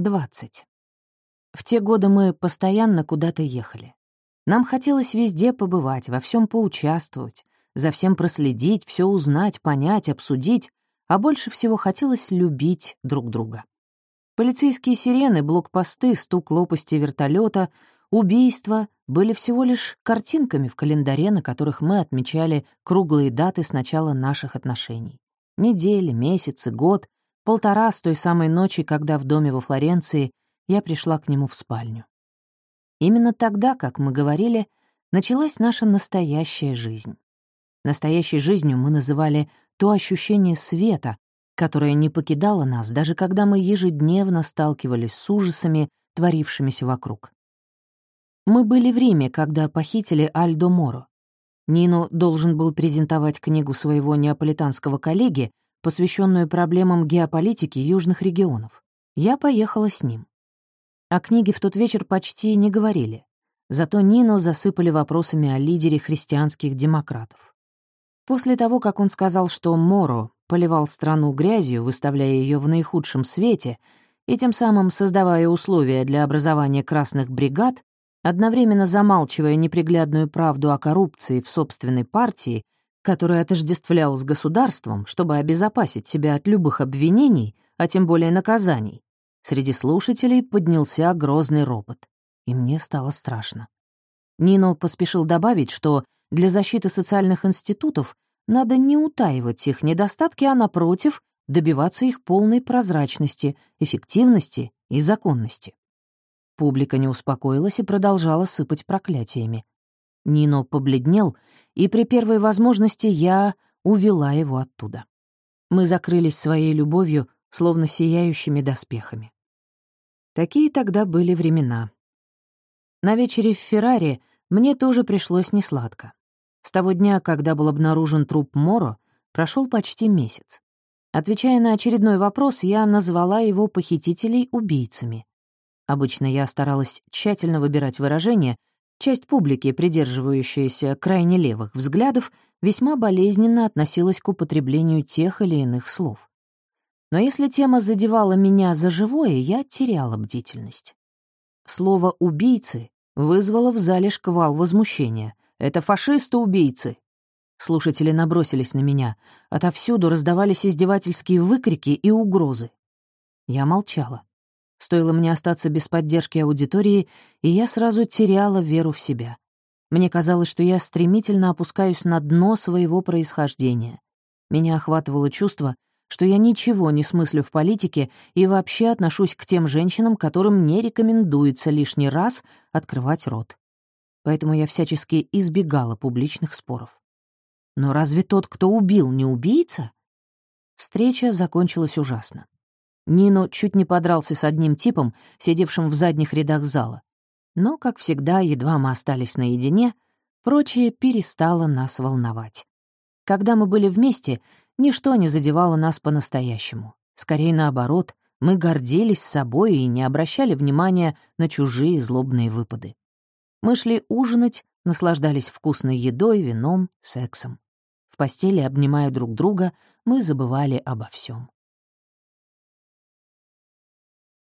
20. В те годы мы постоянно куда-то ехали. Нам хотелось везде побывать, во всем поучаствовать, за всем проследить, все узнать, понять, обсудить, а больше всего хотелось любить друг друга. Полицейские сирены, блокпосты, стук лопасти вертолета, убийства были всего лишь картинками в календаре, на которых мы отмечали круглые даты с начала наших отношений. Недели, месяцы, год, полтора с той самой ночи, когда в доме во Флоренции я пришла к нему в спальню. Именно тогда, как мы говорили, началась наша настоящая жизнь. Настоящей жизнью мы называли то ощущение света, которое не покидало нас, даже когда мы ежедневно сталкивались с ужасами, творившимися вокруг. Мы были в Риме, когда похитили Альдо Моро. Нино должен был презентовать книгу своего неаполитанского коллеги, посвященную проблемам геополитики южных регионов. Я поехала с ним. О книге в тот вечер почти не говорили. Зато Нино засыпали вопросами о лидере христианских демократов. После того, как он сказал, что Моро поливал страну грязью, выставляя ее в наихудшем свете, и тем самым создавая условия для образования красных бригад, одновременно замалчивая неприглядную правду о коррупции в собственной партии, которая отождествлял с государством, чтобы обезопасить себя от любых обвинений, а тем более наказаний, среди слушателей поднялся грозный ропот, и мне стало страшно. Нино поспешил добавить, что для защиты социальных институтов надо не утаивать их недостатки, а, напротив, добиваться их полной прозрачности, эффективности и законности. Публика не успокоилась и продолжала сыпать проклятиями. Нино побледнел, и при первой возможности я увела его оттуда. Мы закрылись своей любовью, словно сияющими доспехами. Такие тогда были времена. На вечере в Феррари мне тоже пришлось несладко. С того дня, когда был обнаружен труп Моро, прошел почти месяц. Отвечая на очередной вопрос, я назвала его похитителей убийцами. Обычно я старалась тщательно выбирать выражения, часть публики, придерживающаяся крайне левых взглядов, весьма болезненно относилась к употреблению тех или иных слов. Но если тема задевала меня за живое, я теряла бдительность. Слово «убийцы» вызвало в зале шквал возмущения. Это фашисты-убийцы!» Слушатели набросились на меня. Отовсюду раздавались издевательские выкрики и угрозы. Я молчала. Стоило мне остаться без поддержки аудитории, и я сразу теряла веру в себя. Мне казалось, что я стремительно опускаюсь на дно своего происхождения. Меня охватывало чувство, что я ничего не смыслю в политике и вообще отношусь к тем женщинам, которым не рекомендуется лишний раз открывать рот поэтому я всячески избегала публичных споров. Но разве тот, кто убил, не убийца? Встреча закончилась ужасно. Нино чуть не подрался с одним типом, сидевшим в задних рядах зала. Но, как всегда, едва мы остались наедине, прочее перестало нас волновать. Когда мы были вместе, ничто не задевало нас по-настоящему. Скорее наоборот, мы гордились собой и не обращали внимания на чужие злобные выпады. Мы шли ужинать, наслаждались вкусной едой, вином, сексом. В постели, обнимая друг друга, мы забывали обо всем.